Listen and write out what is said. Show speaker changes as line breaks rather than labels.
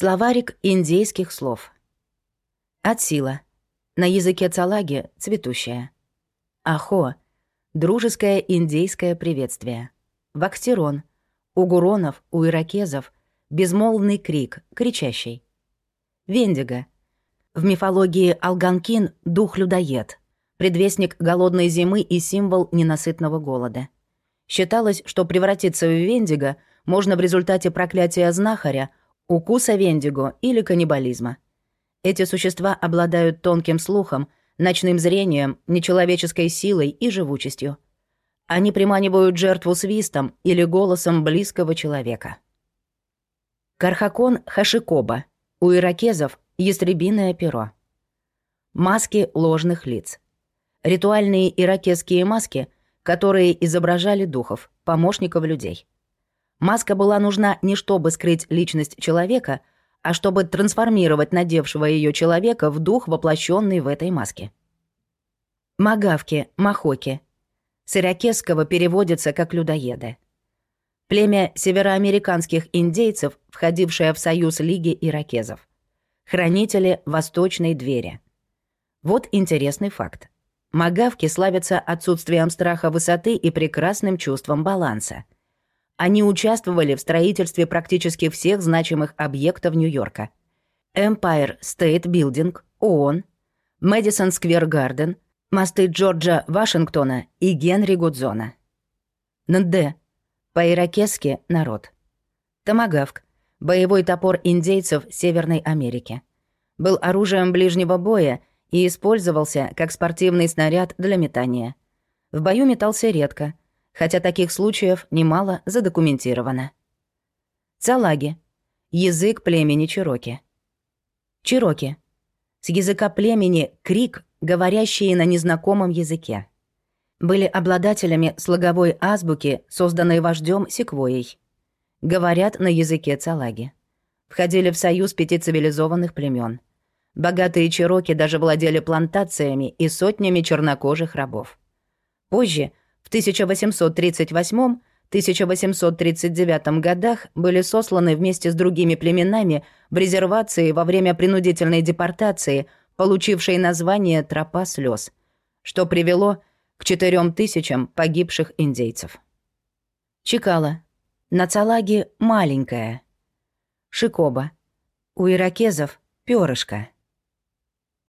Словарик индейских слов. Отсила. На языке цалаги — цветущая. Ахо — дружеское индейское приветствие. Вактирон. У гуронов, у иракезов — безмолвный крик, кричащий. Вендиго. В мифологии Алганкин — дух-людоед, предвестник голодной зимы и символ ненасытного голода. Считалось, что превратиться в Вендиго можно в результате проклятия знахаря — укуса вендиго или каннибализма. Эти существа обладают тонким слухом, ночным зрением, нечеловеческой силой и живучестью. Они приманивают жертву свистом или голосом близкого человека. Кархакон хашикоба. У иракезов — ястребиное перо. Маски ложных лиц. Ритуальные иракезские маски, которые изображали духов, помощников людей. Маска была нужна не чтобы скрыть личность человека, а чтобы трансформировать надевшего ее человека в дух, воплощенный в этой маске. Магавки, махоки. С иракесского переводится как людоеды. Племя североамериканских индейцев, входившее в союз Лиги иракезов. Хранители Восточной двери. Вот интересный факт. Магавки славятся отсутствием страха высоты и прекрасным чувством баланса — они участвовали в строительстве практически всех значимых объектов Нью-Йорка. Empire State Building, ООН, Мэдисон Сквер Гарден, мосты Джорджа Вашингтона и Генри Гудзона. НД. По-иракесски «народ». Томагавк. Боевой топор индейцев Северной Америки. Был оружием ближнего боя и использовался как спортивный снаряд для метания. В бою метался редко, хотя таких случаев немало задокументировано. Цалаги. Язык племени Чироки. Чироки. С языка племени крик, говорящие на незнакомом языке. Были обладателями слоговой азбуки, созданной вождем Секвоей. Говорят на языке цалаги. Входили в союз пяти цивилизованных племен. Богатые чироки даже владели плантациями и сотнями чернокожих рабов. Позже в 1838-1839 годах были сосланы вместе с другими племенами в резервации во время принудительной депортации, получившей название «Тропа слез», что привело к четырем тысячам погибших индейцев. Чикала. На маленькая. Шикоба. У иракезов — перышко.